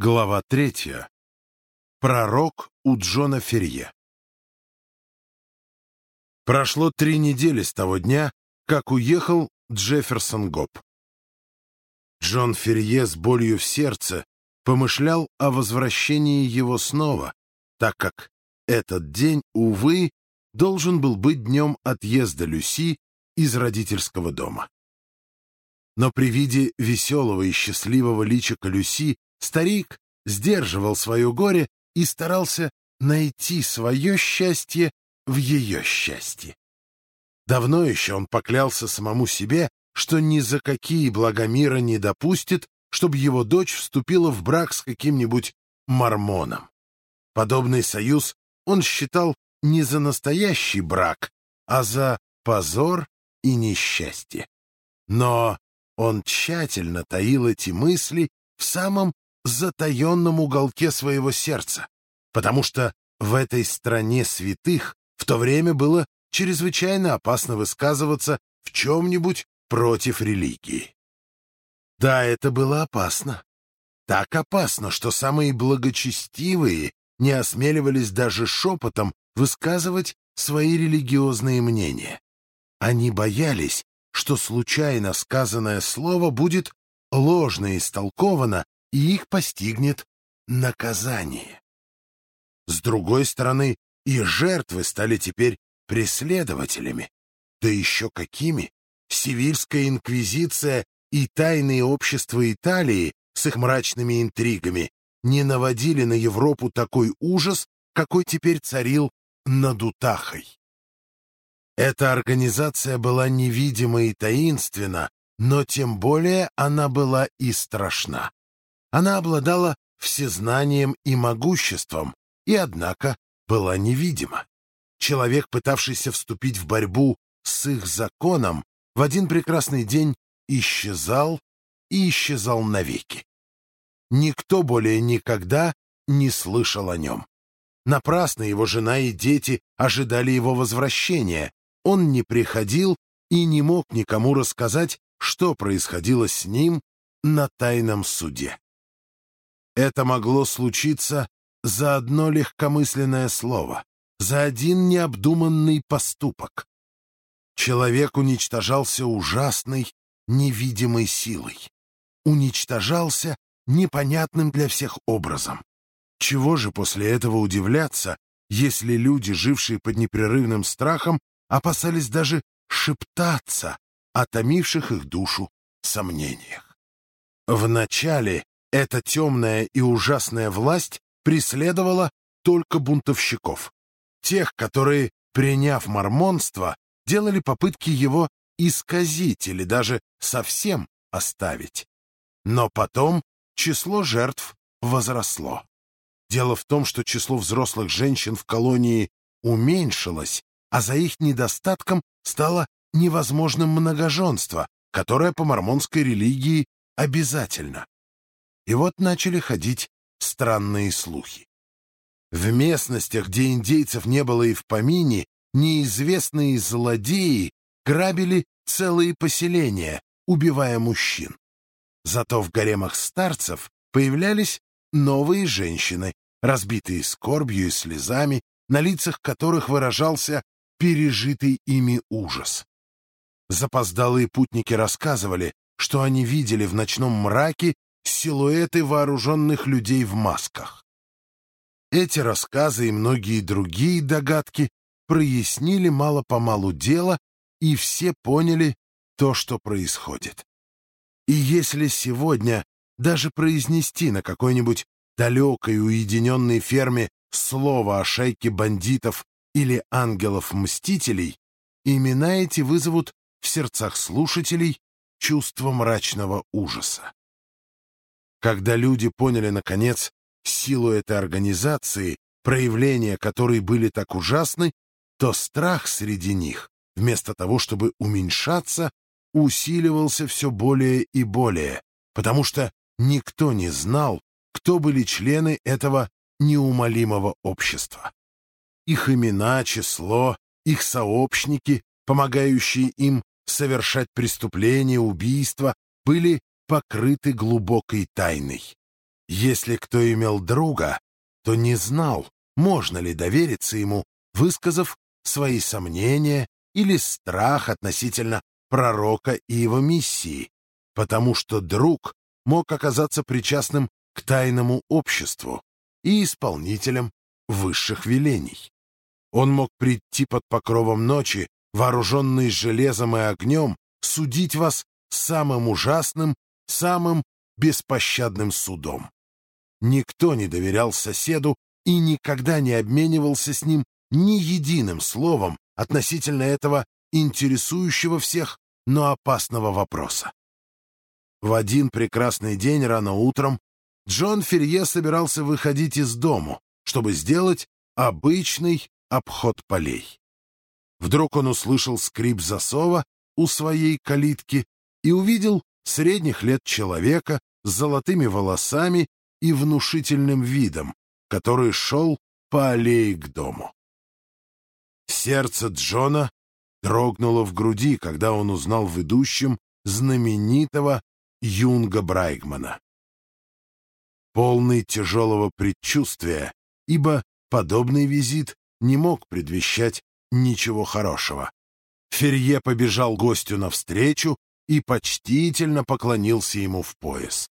Глава третья. Пророк у Джона Ферье. Прошло три недели с того дня, как уехал Джефферсон Гоп. Джон Ферье с болью в сердце помышлял о возвращении его снова, так как этот день, увы, должен был быть днем отъезда Люси из родительского дома. Но при виде веселого и счастливого личика Люси Старик сдерживал свое горе и старался найти свое счастье в ее счастье. Давно еще он поклялся самому себе, что ни за какие блага мира не допустит, чтобы его дочь вступила в брак с каким-нибудь мормоном. Подобный союз он считал не за настоящий брак, а за позор и несчастье. Но он тщательно таил эти мысли в самом затаенном уголке своего сердца, потому что в этой стране святых в то время было чрезвычайно опасно высказываться в чем-нибудь против религии. Да, это было опасно. Так опасно, что самые благочестивые не осмеливались даже шепотом высказывать свои религиозные мнения. Они боялись, что случайно сказанное слово будет ложно истолковано и их постигнет наказание. С другой стороны, и жертвы стали теперь преследователями. Да еще какими! Сивильская инквизиция и тайные общества Италии с их мрачными интригами не наводили на Европу такой ужас, какой теперь царил над Утахой. Эта организация была невидима и таинственна, но тем более она была и страшна. Она обладала всезнанием и могуществом, и, однако, была невидима. Человек, пытавшийся вступить в борьбу с их законом, в один прекрасный день исчезал и исчезал навеки. Никто более никогда не слышал о нем. Напрасно его жена и дети ожидали его возвращения. Он не приходил и не мог никому рассказать, что происходило с ним на тайном суде. Это могло случиться за одно легкомысленное слово, за один необдуманный поступок. Человек уничтожался ужасной, невидимой силой. Уничтожался непонятным для всех образом. Чего же после этого удивляться, если люди, жившие под непрерывным страхом, опасались даже шептаться о томивших их душу сомнениях? Вначале эта темная и ужасная власть преследовала только бунтовщиков, тех, которые, приняв мормонство, делали попытки его исказить или даже совсем оставить. Но потом число жертв возросло. Дело в том, что число взрослых женщин в колонии уменьшилось, а за их недостатком стало невозможным многоженство, которое по мормонской религии обязательно. И вот начали ходить странные слухи. В местностях, где индейцев не было и в помине, неизвестные злодеи грабили целые поселения, убивая мужчин. Зато в гаремах старцев появлялись новые женщины, разбитые скорбью и слезами, на лицах которых выражался пережитый ими ужас. Запоздалые путники рассказывали, что они видели в ночном мраке силуэты вооруженных людей в масках. Эти рассказы и многие другие догадки прояснили мало-помалу дело, и все поняли то, что происходит. И если сегодня даже произнести на какой-нибудь далекой уединенной ферме слово о шайке бандитов или ангелов-мстителей, имена эти вызовут в сердцах слушателей чувство мрачного ужаса. Когда люди поняли, наконец, силу этой организации, проявления которой были так ужасны, то страх среди них, вместо того, чтобы уменьшаться, усиливался все более и более, потому что никто не знал, кто были члены этого неумолимого общества. Их имена, число, их сообщники, помогающие им совершать преступления, убийства, были покрыты глубокой тайной. Если кто имел друга, то не знал, можно ли довериться ему, высказав свои сомнения или страх относительно пророка и его миссии, потому что друг мог оказаться причастным к тайному обществу и исполнителем высших велений. Он мог прийти под покровом ночи, вооруженный железом и огнем, судить вас самым ужасным, самым беспощадным судом. Никто не доверял соседу и никогда не обменивался с ним ни единым словом относительно этого интересующего всех, но опасного вопроса. В один прекрасный день рано утром Джон Ферье собирался выходить из дому, чтобы сделать обычный обход полей. Вдруг он услышал скрип засова у своей калитки и увидел средних лет человека с золотыми волосами и внушительным видом, который шел по аллее к дому. Сердце Джона дрогнуло в груди, когда он узнал в идущем знаменитого Юнга Брайгмана. Полный тяжелого предчувствия, ибо подобный визит не мог предвещать ничего хорошего. Ферье побежал гостю навстречу и почтительно поклонился ему в пояс.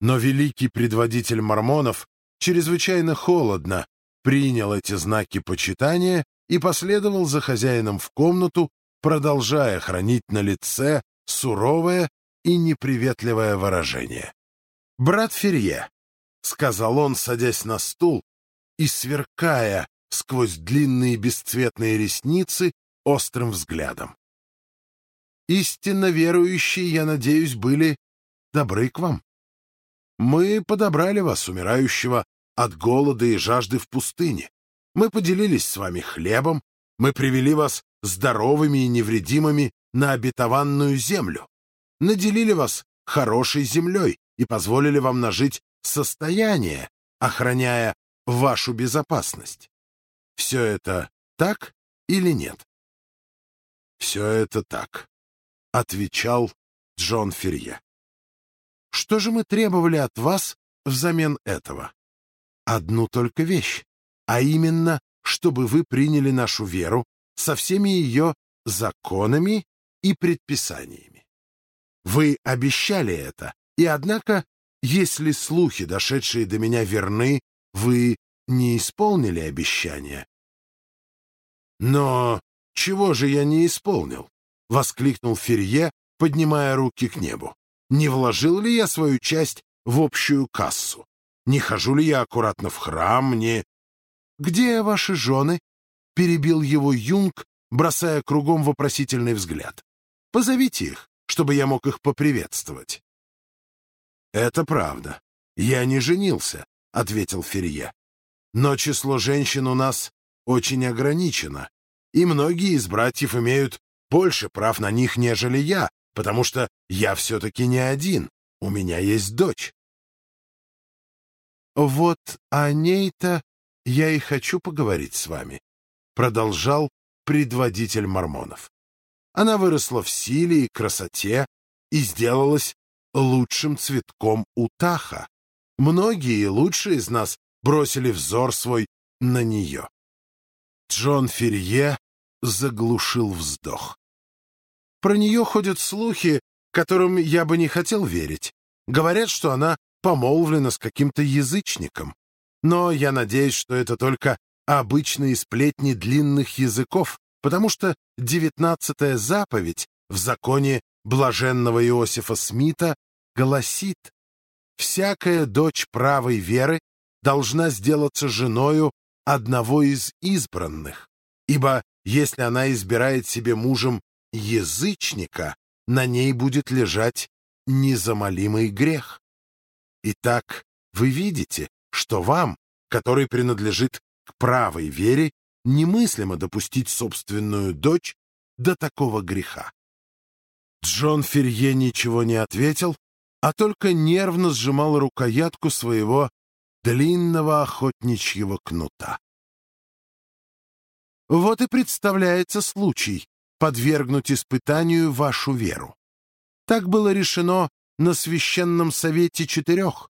Но великий предводитель мормонов чрезвычайно холодно принял эти знаки почитания и последовал за хозяином в комнату, продолжая хранить на лице суровое и неприветливое выражение. «Брат Ферье», — сказал он, садясь на стул и сверкая сквозь длинные бесцветные ресницы острым взглядом. «Истинно верующие, я надеюсь, были добры к вам. Мы подобрали вас, умирающего от голода и жажды в пустыне. Мы поделились с вами хлебом, мы привели вас здоровыми и невредимыми на обетованную землю, наделили вас хорошей землей и позволили вам нажить состояние, охраняя вашу безопасность. Все это так или нет? Все это так, отвечал Джон Ферье. Что же мы требовали от вас взамен этого? Одну только вещь, а именно, чтобы вы приняли нашу веру со всеми ее законами и предписаниями. Вы обещали это, и однако, если слухи, дошедшие до меня, верны, вы не исполнили обещания. Но чего же я не исполнил? — воскликнул Ферье, поднимая руки к небу. «Не вложил ли я свою часть в общую кассу? Не хожу ли я аккуратно в храм? Не...» «Где ваши жены?» — перебил его Юнг, бросая кругом вопросительный взгляд. «Позовите их, чтобы я мог их поприветствовать». «Это правда. Я не женился», — ответил Ферье. «Но число женщин у нас очень ограничено, и многие из братьев имеют больше прав на них, нежели я, потому что я все-таки не один, у меня есть дочь. «Вот о ней-то я и хочу поговорить с вами», — продолжал предводитель мормонов. Она выросла в силе и красоте и сделалась лучшим цветком Утаха. Многие лучшие из нас бросили взор свой на нее. Джон Ферье заглушил вздох. Про нее ходят слухи, которым я бы не хотел верить. Говорят, что она помолвлена с каким-то язычником. Но я надеюсь, что это только обычные сплетни длинных языков, потому что девятнадцатая заповедь в законе блаженного Иосифа Смита гласит «Всякая дочь правой веры должна сделаться женою одного из избранных, ибо если она избирает себе мужем язычника, на ней будет лежать незамолимый грех. Итак, вы видите, что вам, который принадлежит к правой вере, немыслимо допустить собственную дочь до такого греха. Джон Ферье ничего не ответил, а только нервно сжимал рукоятку своего длинного охотничьего кнута. Вот и представляется случай подвергнуть испытанию вашу веру. Так было решено на священном совете четырех.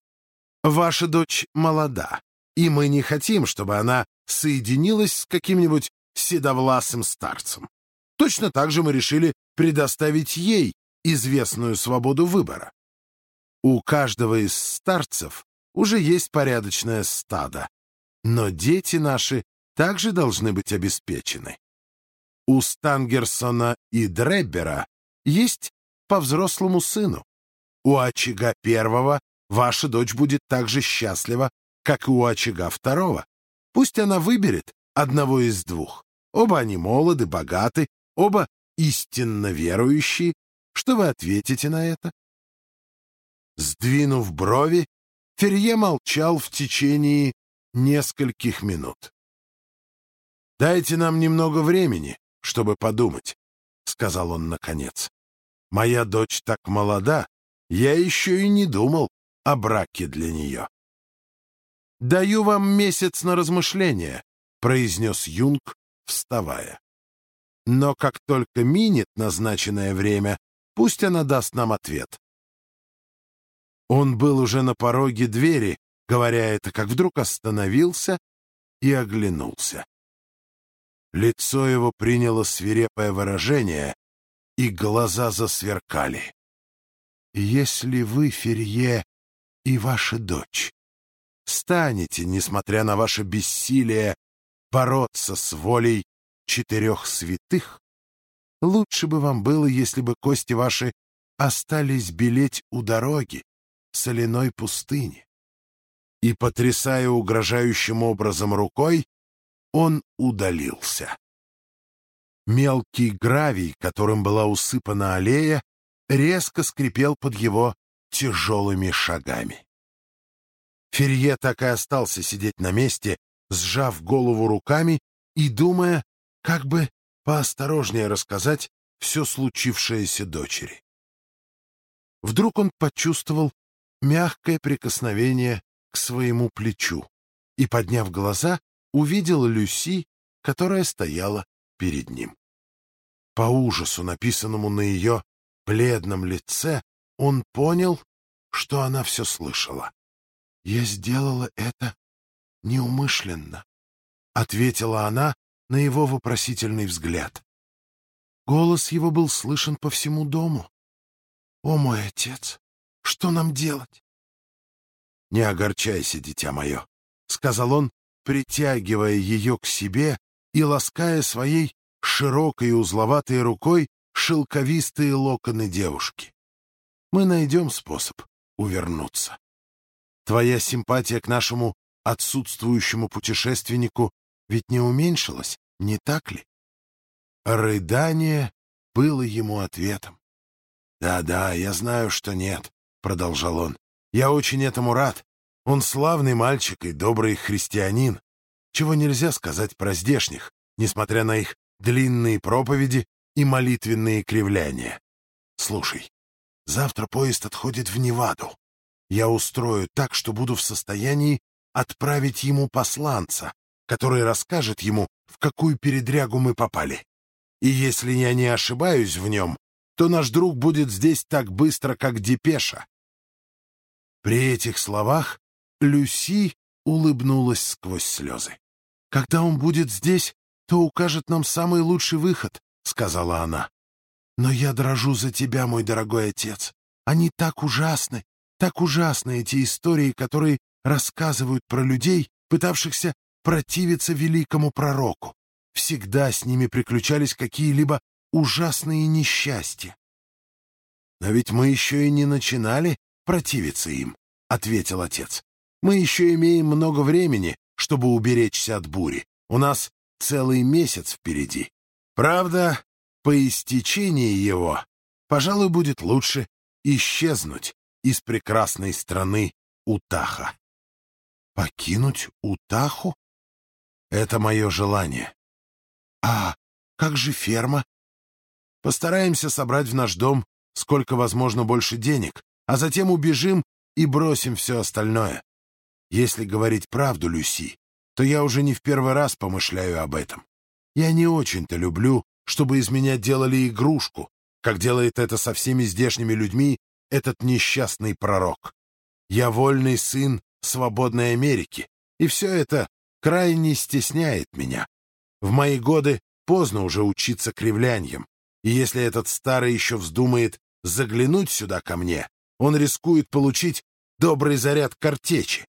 Ваша дочь молода, и мы не хотим, чтобы она соединилась с каким-нибудь седовласым старцем. Точно так же мы решили предоставить ей известную свободу выбора. У каждого из старцев уже есть порядочное стадо, но дети наши также должны быть обеспечены. У Стангерсона и Дреббера есть по взрослому сыну. У очага первого ваша дочь будет так же счастлива, как и у очага второго. Пусть она выберет одного из двух. Оба они молоды, богаты, оба истинно верующие. Что вы ответите на это? Сдвинув брови, Ферье молчал в течение нескольких минут. «Дайте нам немного времени, чтобы подумать», — сказал он наконец. «Моя дочь так молода, я еще и не думал о браке для нее». «Даю вам месяц на размышление», — произнес Юнг, вставая. «Но как только минет назначенное время, пусть она даст нам ответ. Он был уже на пороге двери, говоря это, как вдруг остановился и оглянулся. Лицо его приняло свирепое выражение, и глаза засверкали. «Если вы, Ферье, и ваша дочь, станете, несмотря на ваше бессилие, бороться с волей четырех святых, лучше бы вам было, если бы кости ваши остались белеть у дороги, соляной пустыне. И, потрясая угрожающим образом рукой, он удалился. Мелкий гравий, которым была усыпана аллея, резко скрипел под его тяжелыми шагами. Ферье так и остался сидеть на месте, сжав голову руками и думая, как бы поосторожнее рассказать все случившееся дочери. Вдруг он почувствовал мягкое прикосновение к своему плечу и, подняв глаза, увидел Люси, которая стояла перед ним. По ужасу, написанному на ее бледном лице, он понял, что она все слышала. «Я сделала это неумышленно», — ответила она на его вопросительный взгляд. Голос его был слышен по всему дому. «О, мой отец! Что нам делать? — Не огорчайся, дитя мое, — сказал он, притягивая ее к себе и лаская своей широкой узловатой рукой шелковистые локоны девушки. Мы найдем способ увернуться. Твоя симпатия к нашему отсутствующему путешественнику ведь не уменьшилась, не так ли? Рыдание было ему ответом. «Да-да, я знаю, что нет. — продолжал он. «Я очень этому рад. Он славный мальчик и добрый христианин, чего нельзя сказать про здешних, несмотря на их длинные проповеди и молитвенные кривляния. Слушай, завтра поезд отходит в Неваду. Я устрою так, что буду в состоянии отправить ему посланца, который расскажет ему, в какую передрягу мы попали. И если я не ошибаюсь в нем, то наш друг будет здесь так быстро, как депеша. При этих словах Люси улыбнулась сквозь слезы. «Когда он будет здесь, то укажет нам самый лучший выход», — сказала она. «Но я дрожу за тебя, мой дорогой отец. Они так ужасны, так ужасны эти истории, которые рассказывают про людей, пытавшихся противиться великому пророку. Всегда с ними приключались какие-либо ужасные несчастья. «Но ведь мы еще и не начинали противиться им», — ответил отец. «Мы еще имеем много времени, чтобы уберечься от бури. У нас целый месяц впереди. Правда, по истечении его, пожалуй, будет лучше исчезнуть из прекрасной страны Утаха». «Покинуть Утаху?» «Это мое желание». «А как же ферма Постараемся собрать в наш дом сколько возможно больше денег, а затем убежим и бросим все остальное. Если говорить правду, Люси, то я уже не в первый раз помышляю об этом. Я не очень-то люблю, чтобы из меня делали игрушку, как делает это со всеми здешними людьми этот несчастный пророк. Я вольный сын свободной Америки, и все это крайне стесняет меня. В мои годы поздно уже учиться кривляньям, и если этот старый еще вздумает заглянуть сюда ко мне, он рискует получить добрый заряд картечи.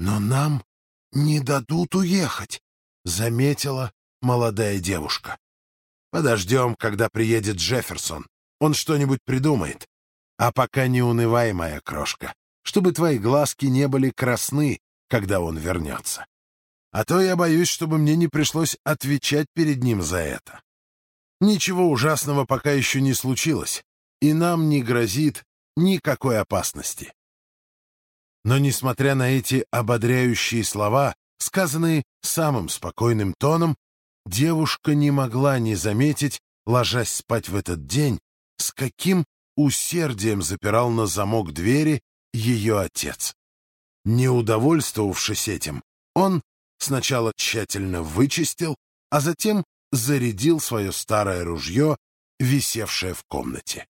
Но нам не дадут уехать, — заметила молодая девушка. Подождем, когда приедет Джефферсон. Он что-нибудь придумает. А пока не унывай, моя крошка, чтобы твои глазки не были красны, когда он вернется. А то я боюсь, чтобы мне не пришлось отвечать перед ним за это. Ничего ужасного пока еще не случилось, и нам не грозит никакой опасности. Но, несмотря на эти ободряющие слова, сказанные самым спокойным тоном, девушка не могла не заметить, ложась спать в этот день, с каким усердием запирал на замок двери ее отец. Не удовольствовавшись этим, он сначала тщательно вычистил, а затем зарядил свое старое ружье, висевшее в комнате.